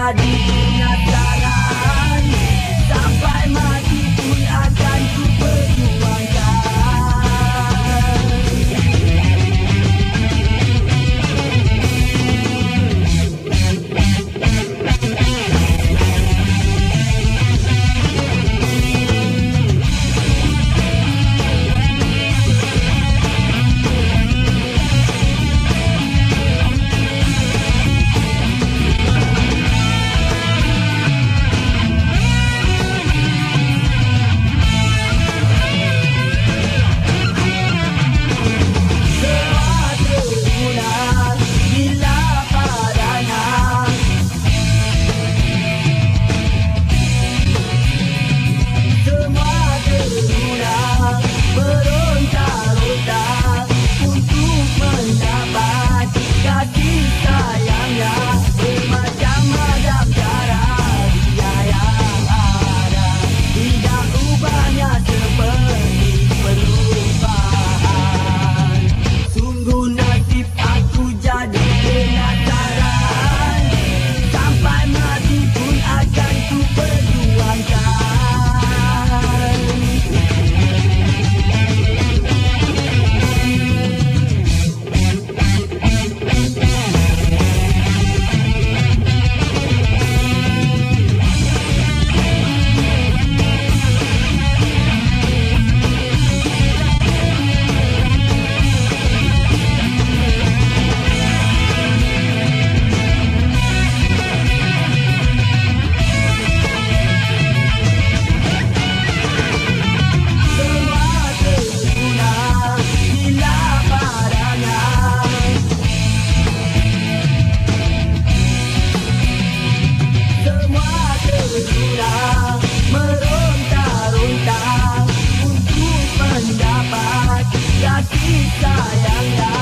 cidade. Kasih sayangnya